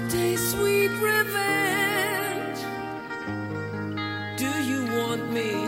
to taste sweet revenge. Do you want me?